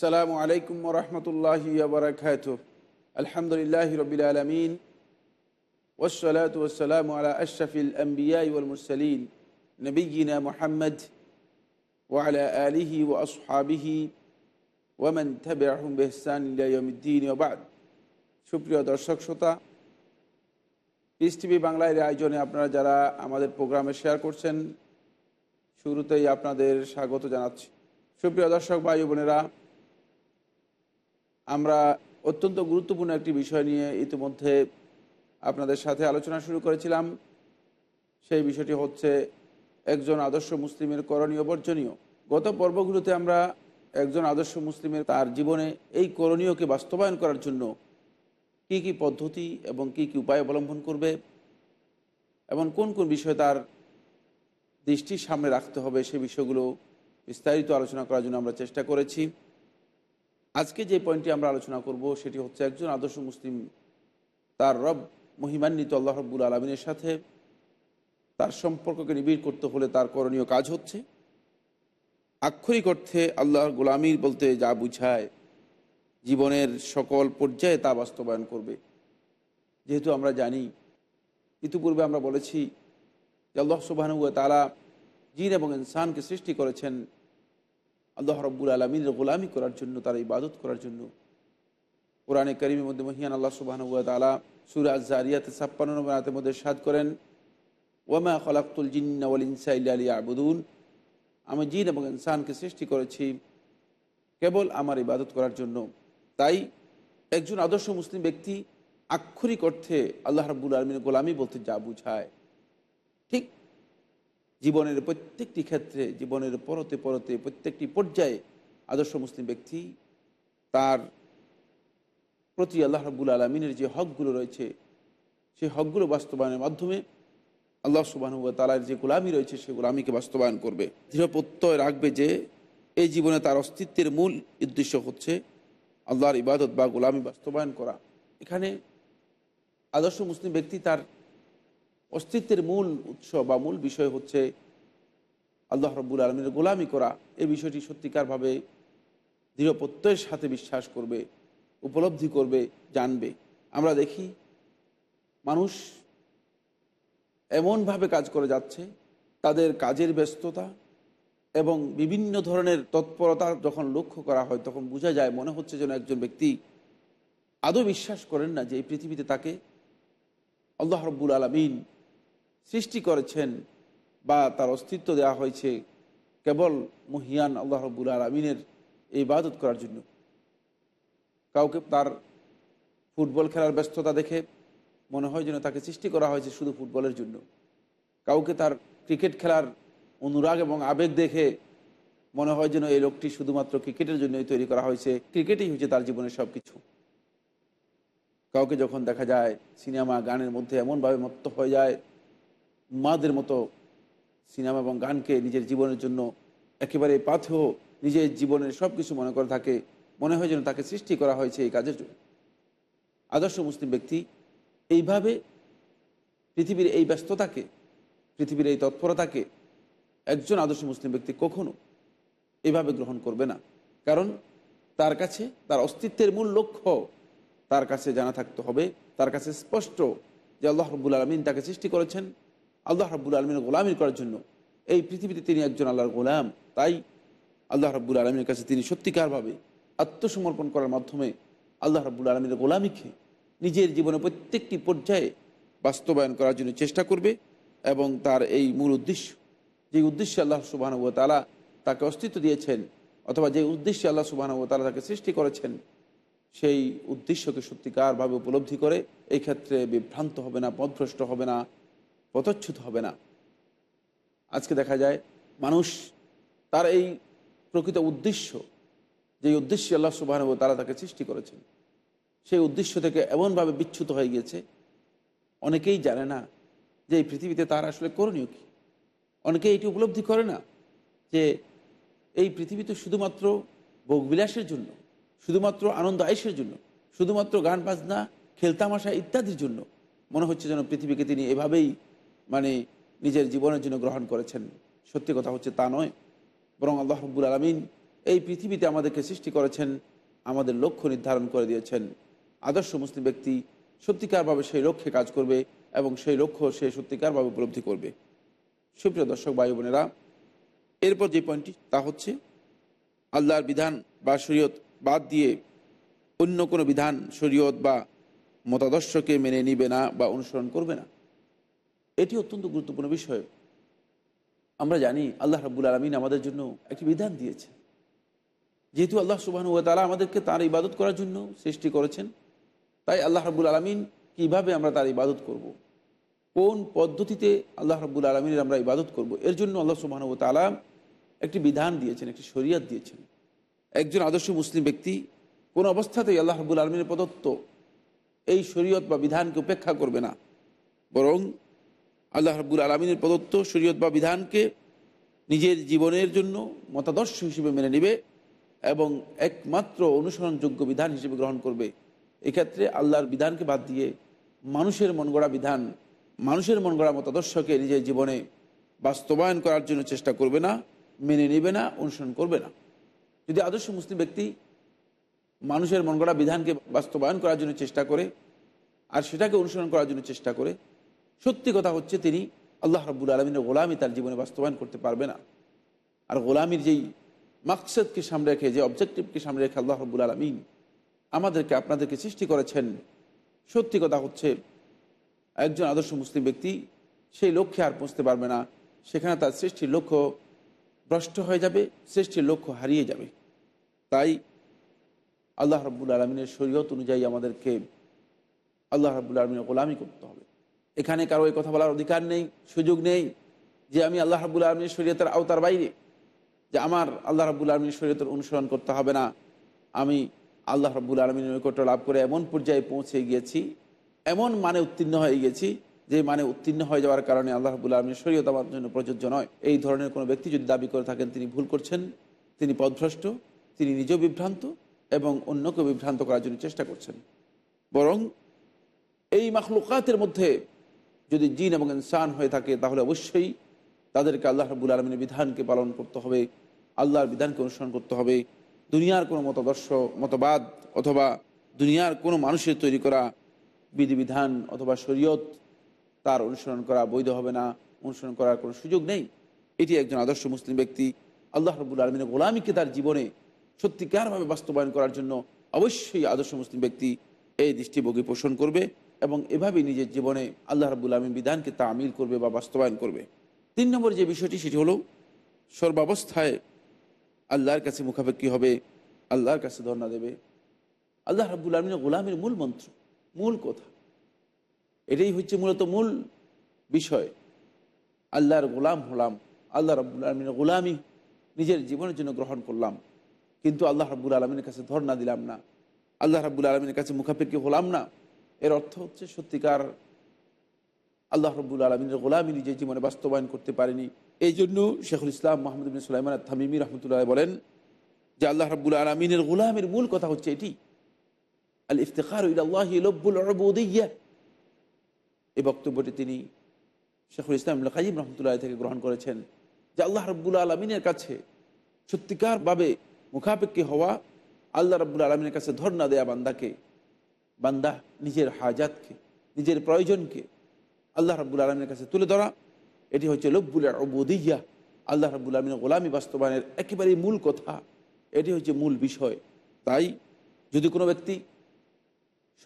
আসসালামু আলাইকুম রহমতুল্লাহ বরকাত আলহামদুলিল্লাহ রবিল আলমিন। ওসলাত ওসালাম আলা আশরফিল আম্বিয়া ওলমুরসলিন নবীনা মোহাম্মদ ওয়ালা আলিহি ও আসহাবিহি ওয়ামান থাবিআহুম বিহসান ইলা ইয়াউমিদ্দিন। ওয়া বাদ। সুপ্রিয় দর্শক শ্রোতা পিস টিভি বাংলার আয়োজনে আপনারা যারা আমাদের প্রোগ্রামে শেয়ার করছেন, শুরুতেই আপনাদের স্বাগত জানাচ্ছি। সুপ্রিয় দর্শক ভাই বোনেরা আমরা অত্যন্ত গুরুত্বপূর্ণ একটি বিষয় নিয়ে ইতিমধ্যে আপনাদের সাথে আলোচনা শুরু করেছিলাম। সেই বিষয়টি হচ্ছে একজন আদর্শ মুসলিমের করণীয় বর্জনীয়। গত পর্বগুলোতে আমরা একজন আদর্শ মুসলিমের তার জীবনে এই করণীয়কে বাস্তবায়ন করার জন্য কি কি পদ্ধতি এবং কি কি উপায় অবলম্বন করবে এবং কোন কোন বিষয় তার দৃষ্টির সামনে রাখতে হবে সে বিষয়গুলো বিস্তারিত আলোচনা করার জন্য আমরা চেষ্টা করেছি। আজকে যে পয়েন্টটি আমরা আলোচনা করব, সেটি হচ্ছে একজন আদর্শ মুসলিম, তার রব মহিমান্বিত আল্লাহ রব্বুল আলমিনের সাথে তার সম্পর্ককে নিবিড় করতে হলে তার করণীয় কাজ হচ্ছে, আক্ষরিক অর্থে আল্লাহর গোলামির বলতে যা বুঝায়, জীবনের সকল পর্যায়ে তা বাস্তবায়ন করবে। যেহেতু আমরা জানি, ইতিপূর্বে আমরা বলেছি যে আল্লাহ সুবাহানুয়া তারা জিন এবং ইনসানকে সৃষ্টি করেছেন আল্লাহ রব্বুল আলমিনের গোলামি করার জন্য, তার ইবাদত করার জন্য। কোরআনে করিমের মধ্যে মহিয়ান আল্লাহ সুবাহানুয়া তালা সুরাজ জারিয়াতে ছাপ্পান্ন নম্বর মধ্যে সাদ করেন ওয়ামা খলাক্তুল জিন্নাওয়াল ইনসা আলী আবুদুন আমি জিন এবং ইনসানকে সৃষ্টি করেছি কেবল আমার ইবাদত করার জন্য। তাই একজন আদর্শ মুসলিম ব্যক্তি আক্ষরিক অর্থে আল্লাহ রাবুল আলমিনের গোলামি বলতে যা বুঝায়। ঠিক জীবনের প্রত্যেকটি ক্ষেত্রে, জীবনের পরতে পরতে প্রত্যেকটি পর্যায়ে আদর্শ মুসলিম ব্যক্তি তার প্রতি আল্লাহ রাবুল আলমিনের যে হকগুলো রয়েছে সেই হকগুলো বাস্তবায়নের মাধ্যমে আল্লাহ সুবাহ তালার যে গোলামি রয়েছে, সে গোলামিকে বাস্তবায়ন করবে। দৃঢ় প্রত্যয় রাখবে যে এই জীবনে তার অস্তিত্বের মূল উদ্দেশ্য হচ্ছে আল্লাহর ইবাদত বা গোলামি বাস্তবায়ন করা। এখানে আদর্শ মুসলিম ব্যক্তি তার অস্তিত্বের মূল উৎস বা মূল বিষয় হচ্ছে আল্লাহ রব্বুল আলমীর গোলামি করা। এই বিষয়টি সত্যিকারভাবে দৃঢ় প্রত্যয়ের সাথে বিশ্বাস করবে, উপলব্ধি করবে, জানবে। আমরা দেখি মানুষ এমনভাবে কাজ করে যাচ্ছে, তাদের কাজের ব্যস্ততা এবং বিভিন্ন ধরনের তৎপরতা যখন লক্ষ্য করা হয়, তখন বোঝা যায়, মনে হচ্ছে যেন একজন ব্যক্তি আদৌ বিশ্বাস করেন না যে এই পৃথিবীতে তাকে আল্লাহ রব্বুল আলমিন সৃষ্টি করেছেন বা তার অস্তিত্ব দেওয়া হয়েছে কেবল মহিয়ান আল্লাহ রব্বুল আলমিনের এই ইবাদত করার জন্য। কাউকে তার ফুটবল খেলার ব্যস্ততা দেখে মনে হয় যেন তাকে সৃষ্টি করা হয়েছে শুধু ফুটবলের জন্য। কাউকে তার ক্রিকেট খেলার অনুরাগ এবং আবেগ দেখে মনে হয় যেন এই লোকটি শুধুমাত্র ক্রিকেটের জন্যই তৈরি করা হয়েছে, ক্রিকেটই হচ্ছে তার জীবনের সব কিছু কাউকে যখন দেখা যায়, সিনেমা, গানের মধ্যে এমনভাবে মত্ত হয়ে যায় মাদের মতো সিনেমা এবং গানকে নিজের জীবনের জন্য একেবারে পাথেও নিজের জীবনের সব কিছু মনে করে থাকে, মনে হয় যেন তাকে সৃষ্টি করা হয়েছে এই কাজের জন্য। আদর্শ মুসলিম ব্যক্তি এইভাবে পৃথিবীর এই ব্যস্ততাকে, পৃথিবীর এই তৎপরতাকে একজন আদর্শ মুসলিম ব্যক্তি কখনো এভাবে গ্রহণ করবে না। কারণ তার কাছে তার অস্তিত্বের মূল লক্ষ্য তার কাছে জানা থাকতে হবে, তার কাছে স্পষ্ট যে আল্লাহ রব্বুল আলমিন তাকে সৃষ্টি করেছেন। আল্লাহ রব্বুল আলমিনের গোলামির করার জন্য। এই পৃথিবীতে তিনি একজন আল্লাহর গোলাম। তাই আল্লাহ রব্বুল আলমীর কাছে তিনি সত্যিকারভাবে আত্মসমর্পণ করার মাধ্যমে আল্লাহ রব্বুল আলমীর গোলামিকে নিজের জীবনে প্রত্যেকটি পর্যায়ে বাস্তবায়ন করার জন্য চেষ্টা করবে এবং তার এই মূল উদ্দেশ্য, যে উদ্দেশ্যে আল্লাহ সুবাহ তালা তাকে অস্তিত্ব দিয়েছেন অথবা যে উদ্দেশ্যে আল্লাহ সুবাহ ও তারা তাকে সৃষ্টি করেছেন, সেই উদ্দেশ্যকে সত্যিকারভাবে উপলব্ধি করে এই ক্ষেত্রে বিভ্রান্ত হবে না, পথভ্রষ্ট হবে না। পথচ্যুত হবে না। আজকে দেখা যায় মানুষ তার এই প্রকৃত উদ্দেশ্য যে উদ্দেশ্যে আল্লাহ সুবাহ ও তারা তাকে সৃষ্টি করেছেন, সেই উদ্দেশ্য থেকে এমনভাবে বিচ্যুত হয়ে গিয়েছে, অনেকেই জানে না যে এই পৃথিবীতে তার আসলে করণীয় কী। অনেকেই এটি উপলব্ধি করে না যে এই পৃথিবী তো শুধুমাত্র ভোগবিলাসের জন্য, শুধুমাত্র আনন্দ আয়েসের জন্য, শুধুমাত্র গান, বাজনা, খেলতামাশা ইত্যাদির জন্য। মনে হচ্ছে যেন পৃথিবীকে তিনি এভাবেই মানে নিজের জীবনের জন্য গ্রহণ করেছেন। সত্যি কথা হচ্ছে তা নয়। বরং আল্লাহ রব্বুল আলমিন এই পৃথিবীতে আমাদেরকে সৃষ্টি করেছেন, আমাদের লক্ষ্য নির্ধারণ করে দিয়েছেন। আদর্শ মুসলিম ব্যক্তি সত্যিকারভাবে সেই লক্ষ্যে কাজ করবে এবং সেই লক্ষ্য সে সত্যিকারভাবে উপলব্ধি করবে। সুপ্রিয় দর্শক, ভাই বোনেরা, এরপর যে পয়েন্টটি, তা হচ্ছে আল্লাহর বিধান বা শরীয়ত বাদ দিয়ে অন্য কোনো বিধান শরীয়ত বা মতাদর্শকে মেনে নিবে না বা অনুসরণ করবে না। এটি অত্যন্ত গুরুত্বপূর্ণ বিষয় আমরা জানি আল্লাহ রাবুল আলমিন আমাদের জন্য একটি বিধান দিয়েছে যেহেতু আল্লাহ সুবাহন ও তারা আমাদেরকে তার ইবাদত করার জন্য সৃষ্টি করেছেন, তাই আল্লাহ রাবুল আলমিন কীভাবে আমরা তার ইবাদত করব। কোন পদ্ধতিতে আল্লাহ রাবুল আলমিনের আমরা ইবাদত করব। এর জন্য আল্লাহ সুবাহন ও তালা একটি বিধান দিয়েছেন, একটি শরিয়াত দিয়েছেন একজন আদর্শ মুসলিম ব্যক্তি কোন অবস্থাতেই আল্লাহ রাবুল আলমিনের প্রদত্ত এই শরীয়ত বা বিধানকে উপেক্ষা করবে না, বরং আল্লাহ রাবুল আলমিনের প্রদত্ত শরীয়ত বা বিধানকে নিজের জীবনের জন্য মতাদর্শ হিসেবে মেনে নেবে এবং একমাত্র অনুসরণযোগ্য বিধান হিসেবে গ্রহণ করবে। এক্ষেত্রে আল্লাহর বিধানকে বাদ দিয়ে মানুষের মন গড়া বিধান, মানুষের মন গড়া মতাদর্শকে নিজের জীবনে বাস্তবায়ন করার জন্য চেষ্টা করবে না, মেনে নেবে না, অনুসরণ করবে না। যদি আদর্শ মুসলিম ব্যক্তি মানুষের মন গড়া বিধানকে বাস্তবায়ন করার জন্য চেষ্টা করে, আর সেটাকে অনুসরণ করার জন্য চেষ্টা করে সত্যি কথা হচ্ছে তিনি আল্লাহ রাবুল আলমিনের গোলামি তার জীবনে বাস্তবায়ন করতে পারবে না। আর গোলামির যেই মাকসদকে সামনে রেখে, যে অবজেক্টিভকে সামনে রেখে আল্লাহ রব্বুল আলমিন আমাদেরকে, আপনাদেরকে সৃষ্টি করেছেন, সত্যি কথা হচ্ছে একজন আদর্শ মুসলিম ব্যক্তি, সেই লক্ষ্যে আর পৌঁছতে পারবে না। সেখানে তার সৃষ্টির লক্ষ্য ভ্রষ্ট হয়ে যাবে, সৃষ্টির লক্ষ্য হারিয়ে যাবে। তাই আল্লাহ রব্বুল আলমিনের শরীয়ত অনুযায়ী আমাদেরকে আল্লাহ রব্বুল আলমিনের গোলামি করতে এখানে কারও এই কথা বলার অধিকার নেই, সুযোগ নেই যে আমি আল্লাহ রাবুল আলমীর শরীয়তের আওতার বাইরে, যে আমার আল্লাহ রাবুল আলমীর শরীয়তের অনুসরণ করতে হবে না। আমি আল্লাহ রাবুল আলমীর নৈকট্য লাভ করে এমন পর্যায়ে পৌঁছে গিয়েছি, এমন মানে উত্তীর্ণ হয়ে গেছি যে মানে উত্তীর্ণ হয়ে যাওয়ার কারণে আল্লাহ রাবুল আলমীর শরীয়ত আমার জন্য প্রযোজ্য নয়। এই ধরনের কোনো ব্যক্তি যদি দাবি করে থাকেন, তিনি ভুল করছেন, তিনি পদভ্রষ্ট, তিনি নিজেও বিভ্রান্ত এবং অন্যকে বিভ্রান্ত করার জন্য চেষ্টা করছেন। বরং এই মাখলুকাতের মধ্যে যদি জিন এবং ইনসান হয়ে থাকে, তাহলে অবশ্যই তাদেরকে আল্লাহ রাবুল আলমিনের বিধানকে পালন করতে হবে, আল্লাহর বিধানকে অনুসরণ করতে হবে। দুনিয়ার কোনো মতাদর্শ, মতবাদ অথবা দুনিয়ার কোনো মানুষের তৈরি করা বিধিবিধান অথবা শরীয়ত, তার অনুসরণ করা বৈধ হবে না, অনুসরণ করার কোনো সুযোগ নেই। এটি একজন আদর্শ মুসলিম ব্যক্তি, আল্লাহ রবুল আলমিনের গোলামীকে তার জীবনে সত্যিকারভাবে বাস্তবায়ন করার জন্য অবশ্যই আদর্শ মুসলিম ব্যক্তি এই দৃষ্টিভঙ্গি পোষণ করবে। এবং এভাবেই নিজের জীবনে আল্লাহ রাবুল আলমীর বিধানকে তামিল করবে বা বাস্তবায়ন করবে। তিন নম্বর যে বিষয়টি, সেটি হলো সর্বাবস্থায় আল্লাহর কাছে মুখাপেক্ষি হবে, আল্লাহর কাছে ধর্ণা দেবে। আল্লাহ রাবুল আলমিনের গোলামের মূল মন্ত্র, মূল কথা। এটাই হচ্ছে মূলত মূল বিষয়। আল্লাহর গোলাম হলাম, আল্লাহ রাবুল আলমিনের গোলামি নিজের জীবনের জন্য গ্রহণ করলাম। কিন্তু আল্লাহ রাবুল আলমিনের কাছে ধর্ণা দিলাম না। আল্লাহ রাবুল আলমিনের কাছে মুখাপেক্ষি হলাম না। এর অর্থ হচ্ছে সত্যিকার আল্লাহ রব্বুল আলমিনের গোলামী নিজের জীবনে বাস্তবায়ন করতে পারেনি। এই জন্য শেখুল ইসলাম মাহমুদ বিন সুলাইমান থামিমি রহমতুল্লাহ বলেন যে আল্লাহ রব্বুল আলমিনের গোলামের মূল কথা হচ্ছে এটি। আল ইফতেখার এই বক্তব্যটি তিনি শেখুল ইসলাম কাজিম রহমতুল্লাহ থেকে গ্রহণ করেছেন যে আল্লাহ রব্বুল আলমিনের কাছে সত্যিকারভাবে মুখাপেক্ষি হওয়া আল্লাহ রব্বুল আলমিনের কাছে ধর্ণা দেয়া বান্দাকে বান্দা নিজের হাজাতকে, নিজের প্রয়োজনকে আল্লাহ রাবুল আলমের কাছে তুলে ধরা। এটি হচ্ছে লব্বুল অবুদিয়া আল্লাহ রাবুল আলমিনের গোলামী বাস্তবায়নের একেবারেই মূল কথা। এটি হচ্ছে মূল বিষয়। তাই যদি কোনো ব্যক্তি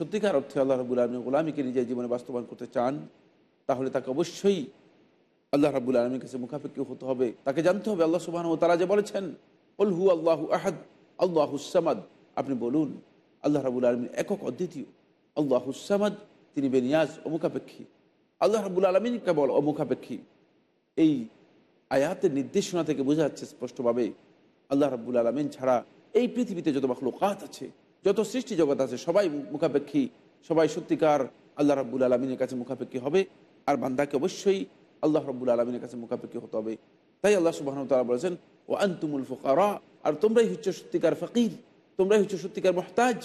সত্যিকার অর্থে আল্লাহ রাবুল আলমীর গোলামীকে নিজের জীবনে বাস্তবায়ন করতে চান, তাহলে তাকে অবশ্যই আল্লাহ রাবুল আলমীর কাছে মুখাপেক্ষি হতে হবে। তাকে জানতে হবে আল্লাহ সুবাহ ও তারা যে বলেছেন হু আল্লাহ আহাদ আল্লাহুসামাদ আপনি বলুন আল্লাহ রাবুল আলমিন একক অদ্বিতীয়। আল্লাহুসামাদ তিনি বেনিয়াজ অমুখাপেক্ষী। আল্লাহ রাবুল আলমিন কেবল অমুখাপেক্ষী। এই আয়াতের নির্দেশনা থেকে বোঝা যাচ্ছে স্পষ্টভাবে আল্লাহ রাবুল আলমিন ছাড়া এই পৃথিবীতে যত মাখলুকাত আছে, যত সৃষ্টি জগৎ আছে, সবাই মুখাপেক্ষী, সবাই সত্যিকার আল্লাহ রাবুল আলমিনের কাছে মুখাপেক্ষী হবে। আর বান্দাকে অবশ্যই আল্লাহ রব্বুল আলমিনের কাছে মুখাপেক্ষী হতে হবে। তাই আল্লাহ সুবাহ তালা বলেছেন ও আন্তুমুল ফকারা আর তোমরাই হচ্ছে সত্যিকার ফকির। তোমরাই হচ্ছে সত্যিকার মহতাজ,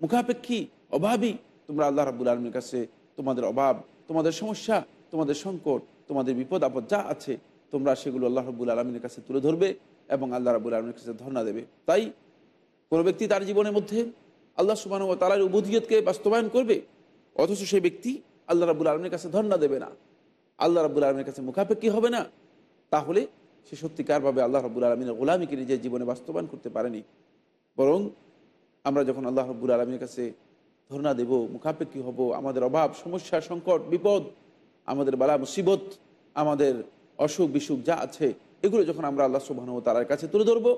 মুখাপেক্ষী, অভাবী। তোমরা আল্লাহ রাবুল আলমীর কাছে তোমাদের অভাব, তোমাদের সমস্যা, তোমাদের সংকট, তোমাদের বিপদ, আপদ যা আছে, তোমরা সেগুলো আল্লাহ রব্বুল আলমিনের কাছে তুলে ধরবে এবং আল্লাহ রাবুল আলমীর কাছে ধর্ণা দেবে। তাই কোনো ব্যক্তি তার জীবনের মধ্যে আল্লাহ সুবাহ তালার উবুদিয়তকে বাস্তবায়ন করবে, অথচ সেই ব্যক্তি আল্লাহ রাবুল আলমীর কাছে ধর্ণা দেবে না। আল্লাহ রাবুল আলমীর কাছে মুখাপেক্ষী হবে না। তাহলে সে সত্যিকারভাবে আল্লাহ রব্বুল আলমিনের গোলামীকে নিজের জীবনে বাস্তবায়ন করতে পারেনি। বরং আমরা যখন আল্লাহ রব্বুল আলমীর কাছে ধর্ণা দেব, মুখাপেক্ষি হব, আমাদের অভাব, সমস্যা, সংকট, বিপদ, আমাদের বালা, মুসিবত, আমাদের অসুখ, বিসুখ যা আছে, এগুলো যখন আমরা আল্লাহ সুবাহন তালার কাছে তুলে ধরবো,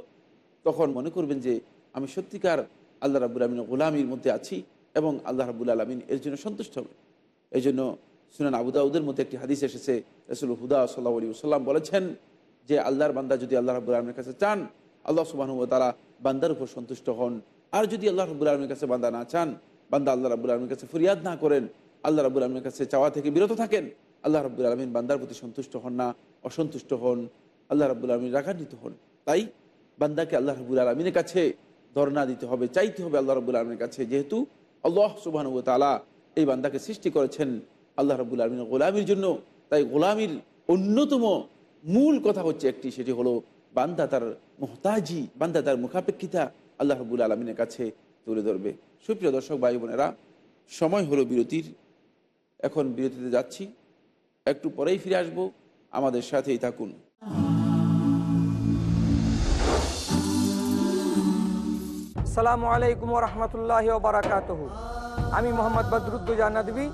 তখন মনে করবেন যে আমি সত্যিকার আল্লাহ রাবুল আলমিনের গোলামির মধ্যে আছি এবং আল্লাহ রাবুল আলমিন এর জন্য সন্তুষ্ট হবে। এই জন্য সুনান আবুদাউদের মধ্যে একটি হাদিস এসেছে, রসুল হুদা সাল্লাহ আলী সাল্লাম বলেছেন যে, আল্লাহর বান্দা যদি আল্লাহ রাবুল আলমের কাছে চান, আল্লাহ সুবাহ তারা বান্দার উপর সন্তুষ্ট হন। আর যদি আল্লাহ রাবুল আলমের কাছে বান্দা না চান, বান্দা আল্লাহ রাবুল আলমের কাছে ফরিয়াদ না করেন, আল্লাহ রাবুল আলমের কাছে চাওয়া থেকে বিরত থাকেন, আল্লাহ রাবুল আলমিন বান্দার প্রতি সন্তুষ্ট হন না, অসন্তুষ্ট হন, আল্লাহ রাবুল আলমিন রাগান্বিত হন। তাই বান্দাকে আল্লাহ রাবুল আলমিনের কাছে ধর্ণা দিতে হবে, চাইতে হবে আল্লাহ রাবুল আলমের কাছে, যেহেতু আল্লাহ সুবাহ তালা এই বান্দাকে সৃষ্টি করেছেন আল্লাহ রাবুল আলমিনের গোলামির জন্য। তাই গোলামির অন্যতম মূল কথা হচ্ছে একটি, সেটি হলো বান্দা তার মোহতাজি বান্দা তার মুখাপেক্ষিতা আল্লাহ রবুল আলমিনের কাছে তুলে ধরবে। সুপ্রিয় দর্শক, ভাই বোনেরা, সময় হলো বিরতির। এখন বিরতিতে যাচ্ছি। একটু পরেই ফিরে আসব। আমাদের সাথেই থাকুন। আসসালামু আলাইকুম রহমতুল্লাহ বারাকাত আমি মোহাম্মদ বদরুদ্দুজা নদী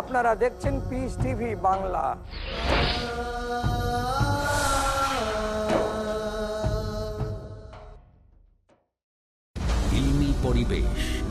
আপনারা দেখছেন পিস টিভি বাংলা। বেশ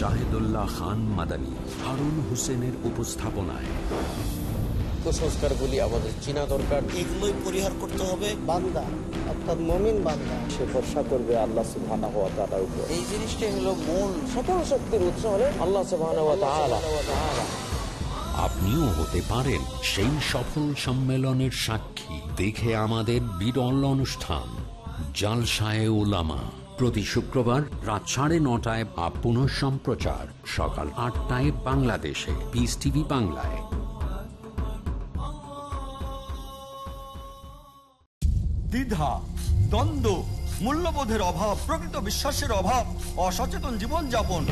শাহিদুল্লাহ খান মাদানী হারুন হোসেনের উপস্থাপনায়। কুসংস্কারগুলি আমাদের চিনা দরকার। এগুলোই পরিহার করতে হবে। বান্দা অর্থাৎ মমিন বান্দা। সে ভরসা করবে আল্লাহ সুবহানাহু ওয়া তাআলার উপর। এই জিনিসটাই হলো মূল। সকল শক্তির উৎস হলে আল্লাহ সুবহানাহু ওয়া তাআলা। আপনিও হতে পারেন সেই সফল সম্মেলনের সাক্ষী। দেখে আমাদের বিরল অনুষ্ঠান জালসায় ওলামা প্রতি শুক্রবার রাত সাড়ে নটায় বা পুনঃ সম্প্রচার সকাল আটটায় বাংলাদেশে। পিস টিভি বাংলায়। দ্বিধা, দ্বন্দ্ব, মূল্যবোধের অভাব, প্রকৃত বিশ্বাসের অভাব, অসচেতন জীবনযাপন।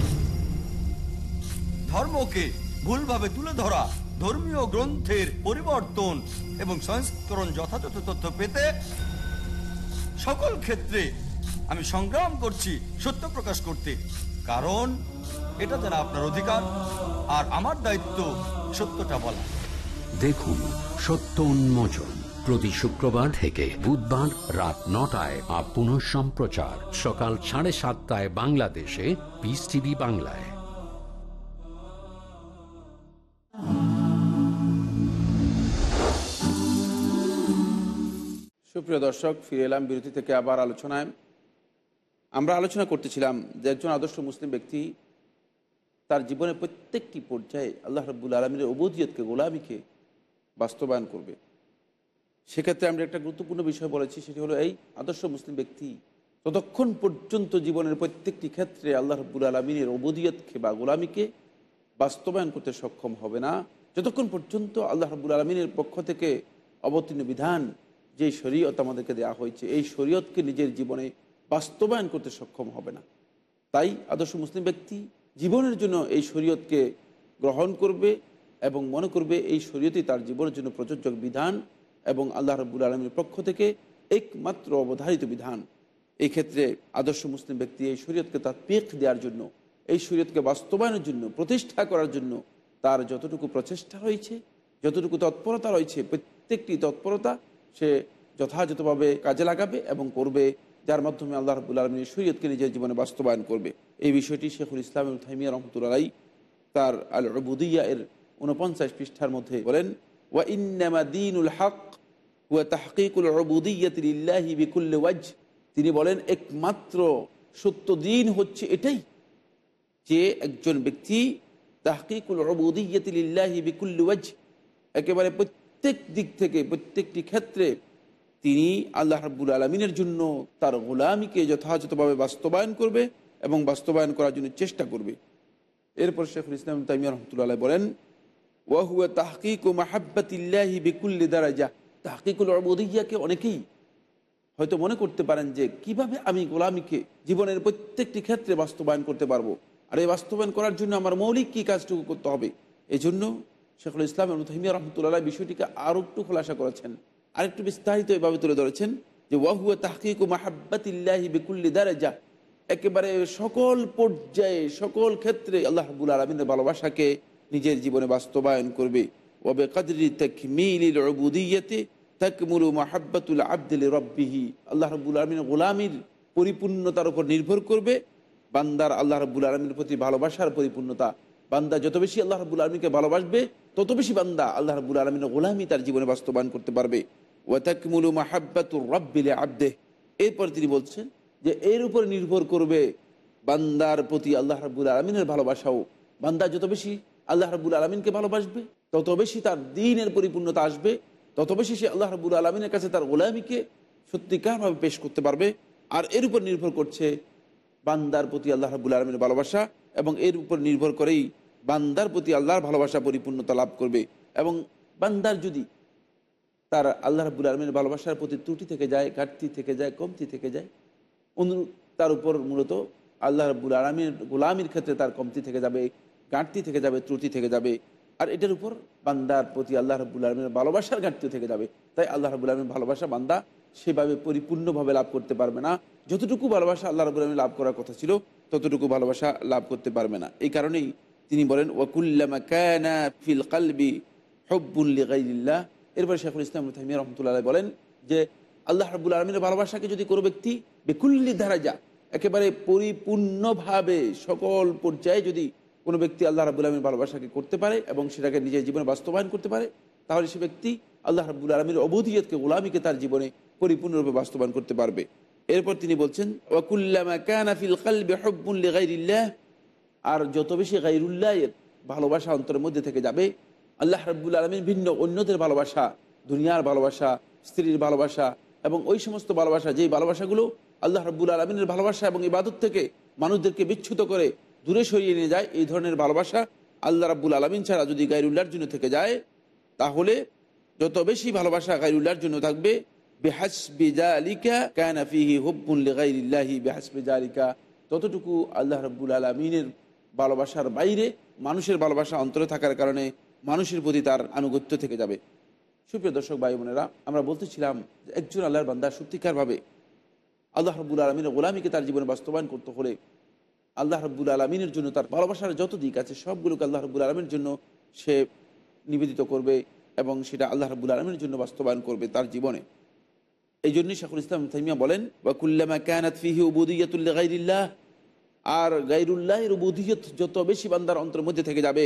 ধর্মকে ভুলভাবে তুলে ধরা, ধর্মীয় গ্রন্থের পরিবর্তন এবং সংস্করণ যথাযথ তথ্য পেতে সকল ক্ষেত্রে আমি সংগ্রাম করছি সত্য প্রকাশ করতে। কারণ এটা যেন আপনার অধিকার আর আমার দায়িত্ব সত্যটা বলা। দেখুন সত্য উন্মোচন প্রতি শুক্রবার থেকে বুধবার রাত নটায় বা পুনঃ সম্প্রচার। সকাল সাড়ে সাতটায় বাংলাদেশে পিস টিভি বাংলায়। সুপ্রিয় দর্শক ফিরে এলাম বিরতি থেকে আবার আলোচনায়। আমরা আলোচনা করতেছিলাম যে একজন আদর্শ মুসলিম ব্যক্তি তার জীবনের প্রত্যেকটি পর্যায়ে আল্লাহ রব্বুল আলমীর অবধিয়তকে গোলামীকে বাস্তবায়ন করবে। সেক্ষেত্রে আমরা একটা গুরুত্বপূর্ণ বিষয় বলেছি, সেটি হলো এই আদর্শ মুসলিম ব্যক্তি ততক্ষণ পর্যন্ত জীবনের প্রত্যেকটি ক্ষেত্রে আল্লাহ রব্বুল আলমিনের অবধিয়তকে বা গোলামীকে বাস্তবায়ন করতে সক্ষম হবে না। যতক্ষণ পর্যন্ত আল্লাহ রব্বুল আলমিনের পক্ষ থেকে অবতীর্ণ বিধান যে শরীয়ত আমাদেরকে দেওয়া হয়েছে, এই শরীয়তকে নিজের জীবনে বাস্তবায়ন করতে সক্ষম হবে না। তাই আদর্শ মুসলিম ব্যক্তি জীবনের জন্য এই শরীয়তকে গ্রহণ করবে এবং মনে করবে এই শরীয়তই তার জীবনের জন্য প্রযোজ্য বিধান এবং আল্লাহ রব্বুল আলমীর পক্ষ থেকে একমাত্র অবধারিত বিধান। এই ক্ষেত্রে আদর্শ মুসলিম ব্যক্তি এই শরীয়তকে তার পেক দেওয়ার জন্য, এই শরীয়তকে বাস্তবায়নের জন্য, প্রতিষ্ঠা করার জন্য তার যতটুকু প্রচেষ্টা রয়েছে, যতটুকু তৎপরতা রয়েছে, প্রত্যেকটি তৎপরতা সে যথাযথভাবে কাজে লাগাবে এবং করবে যার মাধ্যমে আল্লাহ রবুল আলমীর শরীয়তকে নিজের জীবনে বাস্তবায়ন করবে। এই বিষয়টি শেখুল ইসলাম থাইমিয়া রহমতুল্লাহ তার আল রবুদিয়া এর উনপঞ্চাশ পৃষ্ঠার মধ্যে বলেন ওয়া হক ওয়া তাহকিকুল রবুদিয়াতিল্লাহি বিকুল্লে ওয়াজ তিনি বলেন, একমাত্র সত্য দিন হচ্ছে এটাই, যে একজন ব্যক্তি তাহকিকুল রবুদিয়াতিল্লাহি বিকুল্লে ওয়াজ একেবারে প্রত্যেক দিক থেকে, প্রত্যেকটি ক্ষেত্রে তিনি আল্লাহ রাব্বুল আলমিনের জন্য তার গোলামীকে যথাযথভাবে বাস্তবায়ন করবে এবং বাস্তবায়ন করার জন্য চেষ্টা করবে। এরপর শেখুল ইসলাম তাইমিয়া রহমতুল্লাহ বলেন ওয়াহুয়া তাহকিক ও মাহাব্বাতিল্লাহি বিকুল্লি দারাজা। তাহকিকুল অবদিয়াকে অনেকেই হয়তো মনে করতে পারেন যে, কীভাবে আমি গোলামীকে জীবনের প্রত্যেকটি ক্ষেত্রে বাস্তবায়ন করতে পারব? আর এই বাস্তবায়ন করার জন্য আমার মৌলিক কী কাজটুকু করতে হবে? এই জন্য শেখুল ইসলাম রহমতুল্লাহ বিষয়টিকে আরও একটু খোলাসা করেছেন। আরেকটু বিস্তারিত এভাবে তুলে ধরেছেন যে ওয়াহুয়া তাহকিক মাহাব্বাতিল্লাহি বিকুল্লি দারাজা। একেবারে সকল পর্যায়ে, সকল ক্ষেত্রে আল্লাহ রাবুল আলমিনের ভালোবাসাকে নিজের জীবনে বাস্তবায়ন করবে। ওবে কাদরি তাকমিলিল উবুদিয়্যতে তাকমুলু মাহাব্বাতুল আব্দুল রব্বিহি আল্লাহ রাবুল আলমিনের গোলামির পরিপূর্ণতার উপর নির্ভর করবে। বান্দার আল্লাহ রাবুল আলমীর প্রতি ভালোবাসার পরিপূর্ণতা। বান্দা যত বেশি আল্লাহ রাবুল আলমীকে ভালোবাসবে, তত বেশি বান্দা আল্লাহ রাবুল আলমিনের গোলামি তার জীবনে বাস্তবায়ন করতে পারবে। ওয়াতাকমুলু মাহাব্বাতুর রব্বিলে আব্দে এরপর তিনি বলছেন যে, এর উপর নির্ভর করবে বান্দার প্রতি আল্লাহ রাবুল আলমিনের ভালোবাসাও। বান্দা যত বেশি আল্লাহ রাবুল আলমিনকে ভালোবাসবে, তত বেশি তার দিনের পরিপূর্ণতা আসবে, তত বেশি সে আল্লাহ রাবুল আলমিনের কাছে তার গোলামিকে সত্যিকারভাবে পেশ করতে পারবে। আর এর উপর নির্ভর করছে বান্দার প্রতি আল্লাহ রাবুল আলমিনের ভালোবাসা এবং এর উপর নির্ভর করেই বান্দার প্রতি আল্লাহর ভালোবাসা পরিপূর্ণতা লাভ করবে। এবং বান্দার যদি তার আল্লাহ রাবুল আলমিনের ভালোবাসার প্রতি ত্রুটি থেকে যায়, ঘাটতি থেকে যায়, কমতি থেকে যায়, অনু, তার উপর মূলত আল্লাহ রাবুল আলমীর গোলামির ক্ষেত্রে তার কমতি থেকে যাবে, ঘাটতি থেকে যাবে, ত্রুটি থেকে যাবে। আর এটার উপর বান্দার প্রতি আল্লাহ রাবুল আলমীর ভালোবাসার ঘাটতি থেকে যাবে। তাই আল্লাহ রাবুল আলমীর ভালোবাসা বান্দা সেভাবে পরিপূর্ণভাবে লাভ করতে পারবে না। যতটুকু ভালোবাসা আল্লাহ রাবুল আলমী লাভ করার কথা ছিল, ততটুকু ভালোবাসা লাভ করতে পারবে না। এই কারণেই তিনি বলেন ওয়াকুল্লামা কানা ফিল কালবি হব্বুল্লিগাইল্লাহ এরপরে শেখুল ইসলাম তাইমিয়া রহমতুল্লাহ বলেন যে আল্লাহ রাবুল আলমীর ভালোবাসাকে যদি কোনো ব্যক্তি বেকুল্লি ধারা যা, একেবারে পরিপূর্ণভাবে সকল পর্যায়ে যদি কোনো ব্যক্তি আল্লাহ রাবুল আলমীর ভালোবাসাকে করতে পারে এবং সেটাকে নিজের জীবনে বাস্তবায়ন করতে পারে, তাহলে সে ব্যক্তি আল্লাহ রাবুল আলমীর অবধিয়তকে গোলামীকে তার জীবনে পরিপূর্ণরূপে বাস্তবায়ন করতে পারবে। এরপর তিনি বলছেন গাইরিল্লাহ আর যত বেশি গাইরুল্লাহের ভালোবাসা অন্তরের মধ্যে থেকে যাবে আল্লাহ রাবুল আলমীর ভিন্ন, অন্যদের ভালোবাসা, দুনিয়ার ভালোবাসা, স্ত্রীর ভালোবাসা এবং ওই সমস্ত ভালোবাসা, যেই ভালোবাসাগুলো আল্লাহ রাবুল আলমিনের ভালোবাসা এবং ইবাদত থেকে মানুষদেরকে বিচ্ছুত করে দূরে সরিয়ে নিয়ে যায়, এই ধরনের ভালোবাসা আল্লাহ রাবুল আলমিন ছাড়া যদি গাইরুল্লাহর জন্য থেকে যায়, তাহলে যত বেশি ভালোবাসা গাইরুল্লাহর জন্য থাকবে বেহাসবিজালিকা কানাফিহি হব্বুল্লাহি বেহাসবিজালিকা ততটুকু আল্লাহ রাবুল আলমিনের ভালোবাসার বাইরে মানুষের ভালোবাসা অন্তরে থাকার কারণে মানুষের প্রতি তার আনুগত্য থেকে যাবে। সুপ্রিয় দর্শক, ভাই বোনেরা, আমরা বলতেছিলাম একজন আল্লাহর বান্দা সত্যিকারভাবে আল্লাহ রব্বুল আলমিনের গোলামীকে তার জীবনে বাস্তবায়ন করতে হলে আল্লাহ রব্বুল আলমিনের জন্য তার ভালোবাসার যত দিক আছে, সবগুলোকে আল্লাহ রব্বুল আলমীর জন্য সে নিবেদিত করবে এবং সেটা আল্লাহ রব্বুল আলমীর জন্য বাস্তবায়ন করবে তার জীবনে। এই জন্যই শেখুল ইসলাম তাইমিয়া বলেন, ওয়াকুল্লামা কানাত ফিহি উবুদিয়াতুল্লাহ গাইরিল্লাহ আর উবুদিয়ত যত বেশি বান্দার অন্তরের মধ্যে থেকে যাবে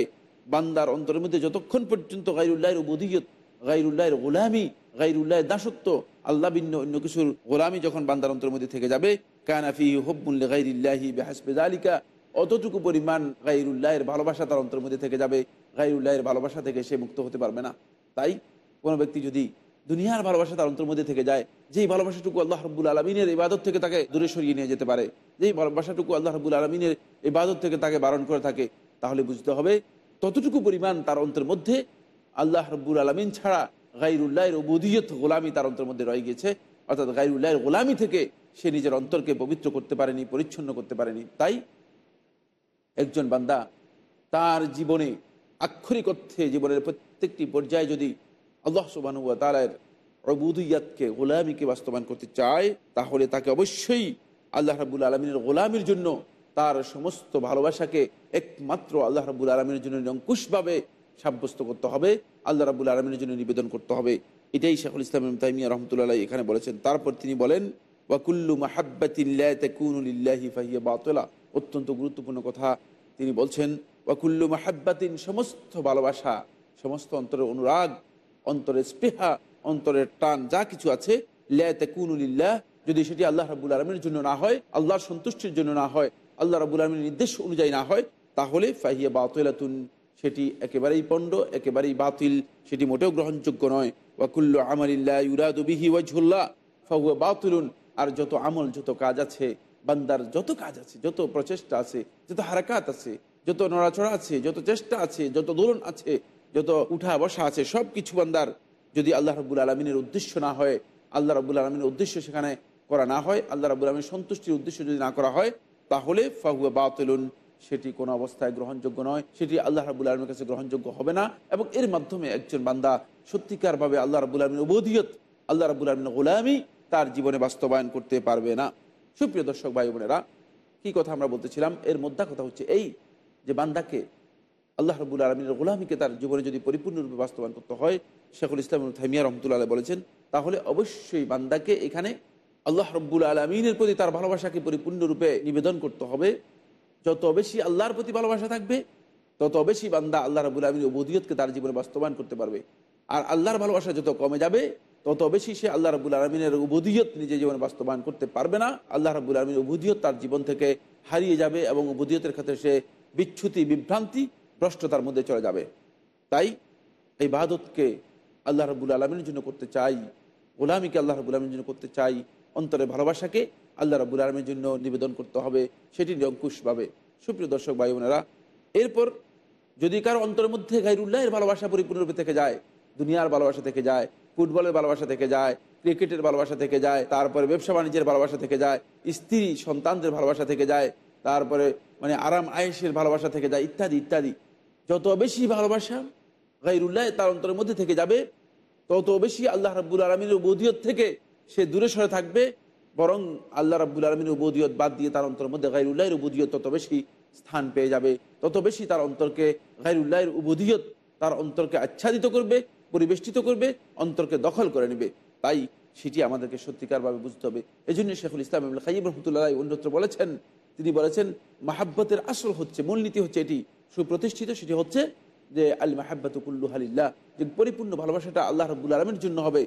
বান্দার অন্তরের মধ্যে যতক্ষণ পর্যন্ত গাইরুল্লাহের উবুদিয়ত গাইরুল্লাহের গোলামি গাইরুল্লাহের দাসত্ব, আল্লাহ ভিন্ন অন্য কিছুর গোলামি যখন বান্দার অন্তরের মধ্যে থেকে যাবে কানাফি হব্বুল্লে গাইরুল্লাহি বেহাসবেদ আলিকা অতটুকু পরিমাণ গাইরুল্লাহের ভালোবাসা তার অন্তরের মধ্যে থেকে যাবে গাইরুল্লাহের ভালোবাসা থেকে সে মুক্ত হতে পারবে না। তাই কোনো ব্যক্তি যদি দুনিয়ার ভালোবাসা তার অন্তর মধ্যে থেকে যায়, যেই ভালোবাসাটুকু আল্লাহ রব্বুল আলমিনের ইবাদত থেকে তাকে দূরে সরিয়ে নিয়ে যেতে পারে, যেই ভালোবাসাটুকু আল্লাহ রব্বুল আলমিনের ইবাদত থেকে তাকে বারণ করে থাকে, তাহলে বুঝতে হবে ততটুকু পরিমাণ তার অন্তরের মধ্যে আল্লাহ রব্বুল আলমিন ছাড়া গাইরুল্লাহের অবুদিয়ত গোলামি তার অন্তরের মধ্যে রয়ে গেছে। অর্থাৎ গাইরুল্লাহের গোলামি থেকে সে নিজের অন্তরকে পবিত্র করতে পারেনি, পরিচ্ছন্ন করতে পারেনি। তাই একজন বান্দা তার জীবনে আক্ষরিক অর্থে জীবনের প্রত্যেকটি পর্যায়ে যদি আল্লাহ সুবানুয়া তালার অবুদুয়াতকে গোলামীকে বাস্তবায়ন করতে চায়, তাহলে তাকে অবশ্যই আল্লাহ রাবুল আলমিনের গোলামির জন্য তার সমস্ত ভালোবাসাকে একমাত্র আল্লাহ রাবুল আলমিনের জন্য নিরঙ্কুশভাবে সাব্যস্ত করতে হবে। আল্লাহ রাবুল আলমিনের জন্য নিবেদন করতে হবে। এটাই শেখুল ইসলাম তাইমিয়া রহমতুল্লাহ এখানে বলেছেন। তারপর তিনি বলেন ওয়াকুল্লু মাহাব্বাতিল্লাহি ফাহিয়া বাতলা। অত্যন্ত গুরুত্বপূর্ণ কথা তিনি বলছেন ওয়াকুল্লু মাহাব্বাতিন সমস্ত ভালোবাসা, সমস্ত অন্তরের অনুরাগ, অন্তরের স্পৃহা, অন্তরের টান, যা কিছু আছে ল্যাকুনুলিল্লাহ যদি সেটি আল্লাহ রাবুল আলমীর জন্য না হয়, আল্লাহর সন্তুষ্টির জন্য না হয় আল্লাহ রাবুল আলমীর নির্দেশ অনুযায়ী না হয়, তাহলে ফাহিয়া বাতলাতুন, সেটি একেবারেই পণ্ড, একেবারেই বাতিল, সেটি মোটেও গ্রহণযোগ্য নয়। ওয়াকুল্লু আমালিল্লাহ ইউরাদবিহি ওয়াজহুল্লাহ, ফাহুয়া বাতুলুন, আর যত আমল, যত কাজ আছে, বান্দার যত কাজ আছে, যত প্রচেষ্টা আছে, যত হারাকাত আছে, যত নড়াচড়া আছে, যত চেষ্টা আছে, যত দোলন আছে, যত উঠা বসা আছে সব কিছু বান্দার। যদি আল্লাহ রবুল আলমিনের উদ্দেশ্য না হয়, আল্লাহ রবুল আলমিনের উদ্দেশ্য সেখানে করা না হয়, আল্লাহ রবুল আলমীর সন্তুষ্টির উদ্দেশ্য যদি না করা হয় তাহলে ফাহুয়া বাতলুন, সেটি কোনো অবস্থায় গ্রহণযোগ্য নয়, সেটি আল্লাহ রাবুল আলমীর কাছে গ্রহণযোগ্য হবে না এবং এর মাধ্যমে একজন বান্দা সত্যিকারভাবে আল্লাহ রাবুল আলমীর অবধিয়ত আল্লাহ রাবুল আলমীর গোলামি তার জীবনে বাস্তবায়ন করতে পারবে না। সুপ্রিয় দর্শক ভাই বোনেরা, কী কথা আমরা বলতেছিলাম? এর মধ্যা কথা হচ্ছে এই যে বান্দাকে আল্লাহ রবুল আলমীর গোলামীকে তার জীবনে যদি পরিপূর্ণরূপে বাস্তবায়ন করতে হয়, শেখুল ইসলাম থাইমিয়া রহমতুল্লাহ বলেছেন, তাহলে অবশ্যই বান্দাকে এখানে আল্লাহ রব্বুল আলমিনের প্রতি তার ভালোবাসাকে পরিপূর্ণরূপে নিবেদন করতে হবে। যত বেশি আল্লাহর প্রতি ভালোবাসা থাকবে, তত বেশি বান্দা আল্লাহ রবুল আলমীর অবুদিয়তকে তার জীবনে বাস্তবায়ন করতে পারবে। আর আল্লাহর ভালোবাসা যত কমে যাবে, তত বেশি সে আল্লাহ রবুল আলমিনের উবুদিয়ত নিজে জীবনে বাস্তবায়ন করতে পারবে না। আল্লাহ রবুল আলমীর উবুদিয়ত তার জীবন থেকে হারিয়ে যাবে এবং উবুদিয়তের ক্ষেত্রে সে বিচ্ছুতি বিভ্রান্তি, ভ্রষ্টতার মধ্যে চলে যাবে। তাই এই বাহাদতকে আল্লাহ রবুল আলমীর জন্য করতে চাই, গোলামীকে আল্লাহ রবুল আলমীর জন্য করতে চাই অন্তরে ভালোবাসাকে আল্লাহ রাবুল আলমের জন্য নিবেদন করতে হবে, সেটি নিরঙ্কুশভাবে। সুপ্রিয় দর্শক ভাই বোনেরা, এরপর যদি কারও অন্তরের মধ্যে গাইরুল্লাহের ভালোবাসা পরিপূর্ণরূপে থেকে যায়, দুনিয়ার ভালোবাসা থেকে যায়, ফুটবলের ভালোবাসা থেকে যায়, ক্রিকেটের ভালোবাসা থেকে যায়, তারপরে ব্যবসা বাণিজ্যের ভালোবাসা থেকে যায়, স্ত্রী সন্তানদের ভালোবাসা থেকে যায়, তারপরে মানে আরাম আয়েসের ভালোবাসা থেকে যায়, ইত্যাদি ইত্যাদি, যত বেশি ভালোবাসা গাইরুল্লাহ তার অন্তরের মধ্যে থেকে যাবে, তত বেশি আল্লাহ রাব্বুল আলমীর উবোদিয়ত থেকে সে দূরে সরে থাকবে, বরং আল্লাহ রাব্বুল আলমীর উবোদিয়ত বাদ দিয়ে তার অন্তরের মধ্যে গাইরুল্লাহের উবোদিয়ত তত বেশি স্থান পেয়ে যাবে, তত বেশি তার অন্তরকে গাইরুল্লাহের উবোদিয়ত তার অন্তরকে আচ্ছাদিত করবে, পরিবেষ্টিত করবে, অন্তরকে দখল করে নেবে। তাই সেটি আমাদেরকে সত্যিকারভাবে বুঝতে হবে। এই জন্য শেখুল ইসলাম খাইব রহমতুল্লাহ অন্যত্র বলেছেন, তিনি বলেছেন, মাহাব্বতের আসল হচ্ছে, মূলনীতি হচ্ছে এটি, সুপ্রতিষ্ঠিত সেটি হচ্ছে যে আল মাহাব্বাত কুল্লু হালিল্লাহ যে পরিপূর্ণ ভালোবাসাটা আল্লাহ রব্বুল আলমের জন্য হবে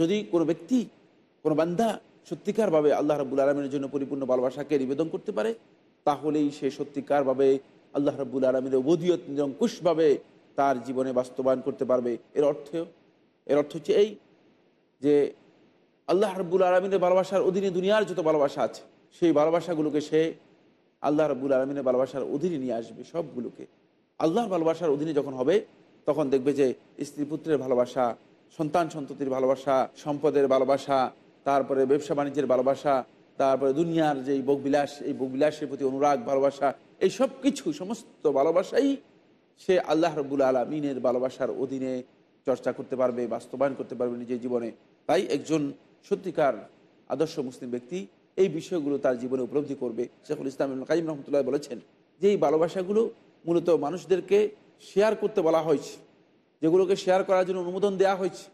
যদি কোনো ব্যক্তি, কোনো বান্ধা সত্যিকারভাবে আল্লাহ রব্বুল আলমের জন্য পরিপূর্ণ ভালোবাসাকে নিবেদন করতে পারে, তাহলেই সে সত্যিকারভাবে আল্লাহ রব্বুল আলমীর অবধিয়ত নিরঙ্কুশভাবে তার জীবনে বাস্তবায়ন করতে পারবে। এর অর্থ এর অর্থ হচ্ছে এই যে আল্লাহ রব্বুল আলমিনের ভালোবাসার অধীনে দুনিয়ার যত ভালোবাসা আছে, সেই ভালোবাসাগুলোকে সে আল্লাহ রব্বুল আলমিনের ভালোবাসার অধীনে নিয়ে আসবে সবগুলোকে। আল্লাহর ভালোবাসার অধীনে যখন হবে, তখন দেখবে যে স্ত্রী পুত্রের ভালোবাসা সন্তান সন্ততির ভালোবাসা, সম্পদের ভালোবাসা, তারপরে ব্যবসা বাণিজ্যের ভালোবাসা, তারপরে দুনিয়ার যে বিলাস এই বিলাসের প্রতি অনুরাগ, ভালোবাসা, এই সব কিছু, সমস্ত ভালোবাসাই সে আল্লাহ রব্বুল আলমিনের ভালোবাসার অধীনে চর্চা করতে পারবে, বাস্তবায়ন করতে পারবে নিজের জীবনে। তাই একজন সত্যিকার আদর্শ মুসলিম ব্যক্তি এই বিষয়গুলো তার জীবনে উপলব্ধি করবে। শেখুল ইসলাম কাজিম রহমতুল্লাহ বলেছেন যে এই ভালোবাসাগুলো মূলত মানুষদেরকে শেয়ার করতে বলা হয়েছে যেগুলোকে শেয়ার করার জন্য অনুমোদন দেওয়া হয়েছে,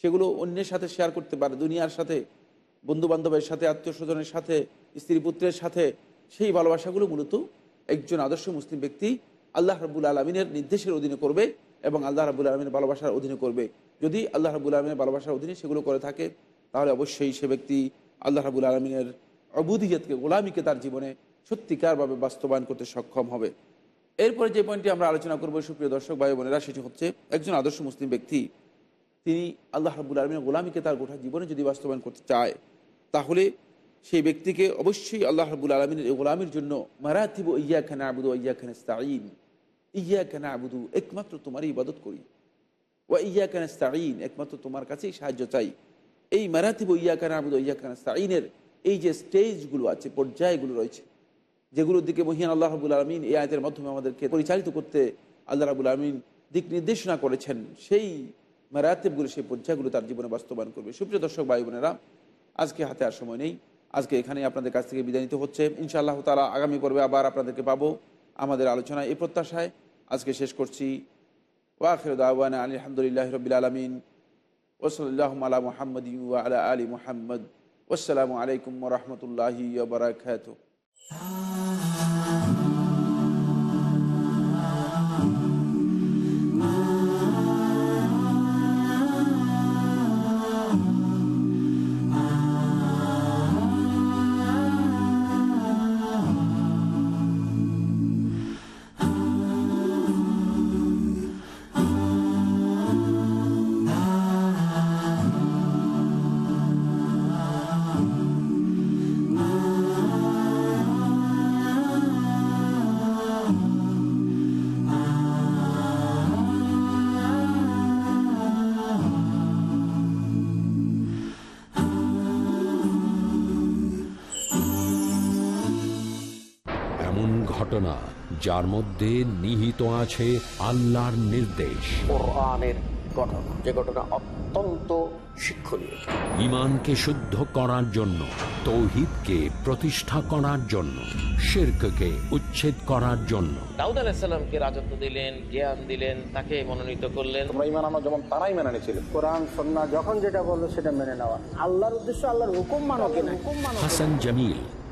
সেগুলো অন্যের সাথে শেয়ার করতে পারে, দুনিয়ার সাথে বন্ধু বান্ধবের সাথে আত্মীয় স্বজনের সাথে, স্ত্রী পুত্রের সাথে, সেই ভালোবাসাগুলো মূলত একজন আদর্শ মুসলিম ব্যক্তি আল্লাহ রাবুল আলমিনের নির্দেশের অধীনে করবে এবং আল্লাহ রাবুল আলমিনের ভালোবাসার অধীনে করবে। যদি আল্লাহ রাবুল আলমিনের ভালোবাসার অধীনে সেগুলো করে থাকে, তাহলে অবশ্যই সে ব্যক্তি আল্লাহ রাবুল আলমিনের অবুদিয়তকে, গোলামীকে তার জীবনে সত্যিকারভাবে বাস্তবায়ন করতে সক্ষম হবে। এরপরে যে পয়েন্টটি আমরা আলোচনা করব, সুপ্রিয় দর্শক, ভাই বোনেরা, সেটি হচ্ছে একজন আদর্শ মুসলিম ব্যক্তি। তিনি আল্লাহ রাবুল আলমিনের গোলামীকে তার গোটা জীবনে যদি বাস্তবায়ন করতে চায়, তাহলে সেই ব্যক্তিকে অবশ্যই আল্লাহ রাবুল আলমিনের এই গোলামির জন্য মারাথিব ইয়া খানা আবুদু ইয়া খান স্তাইন ইয়া খানা আবুদু একমাত্র তোমারই ইবাদত করি। ও ইয়া খান স্তাইন একমাত্র তোমার কাছেই সাহায্য চাই। এই মারাতিব ইয়াকান ইয়া ইয়াকান সাইনের এই যে স্টেজগুলো আছে, পর্যায়গুলো রয়েছে যেগুলোর দিকে মহিয়ান আল্লাহ রাবুল আলমিন এই আয়তের মাধ্যমে আমাদেরকে পরিচালিত করতে আল্লাহ রাবুল আলমিন দিক নির্দেশনা করেছেন, সেই মারাতিবগুলো, সেই পর্যায়গুলো তার জীবনে বাস্তবায়ন করবে। সুপ্রিয় দর্শক, ভাই বোনেরা, আজকে হাতে আর সময় নেই। আজকে এখানে আপনাদের কাছ থেকে বিদায় নিতে হচ্ছে। ইনশাআল্লাহ তালা আগামী পর্বে আবার আপনাদেরকে পাবো আমাদের আলোচনা এই প্রত্যাশায়। আজকে শেষ করছি। ওয়াখির দাওয়ানা আলহামদুলিল্লাহ রবিল আলমিন। ওসলাল্লাহ আলা মোহাম্মদ আলা আলী মোহাম্মদ। আসসালামু আলাইকুম রহমতুল্লাহি বারাকাত এমন ঘটনা যার মধ্যে নিহিত আছে আল্লাহর নির্দেশ। ঘটনা যে ঘটনা অত্যন্ত শিক্ষণীয়। ইমানকে শুদ্ধ করার জন্য তৌহিদকে প্রতিষ্ঠা করার জন্য শিরককে উচ্ছেদ করার জন্য। দাউদ আলাহিসাল্লামকে রাজত্ব দিলেন জ্ঞান দিলেন তাকে মনোনীত করলেন। তোমরা ইমান আনো যেমন তারাই মেনে নিয়েছিল। কোরআন সন্না যখন যেটা বলল সেটা মেনে নেওয়া। আল্লাহর উদ্দেশ্য আল্লাহর হুকুম মানো কিনা। হুকুম মানো হাসান জামিল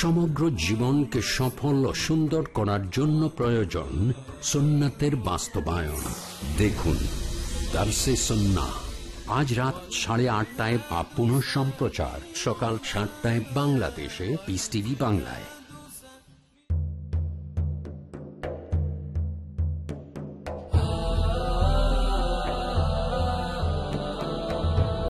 সমগ্র জীবনকে সফল ও সুন্দর করার জন্য প্রয়োজন সুন্নাতের বাস্তবায়ন। দেখুন সন্না আজ রাত সাড়ে আটটায় বা পুনঃ সম্প্রচার সকাল সাতটায় বাংলাদেশে পিস টিভি বাংলায়।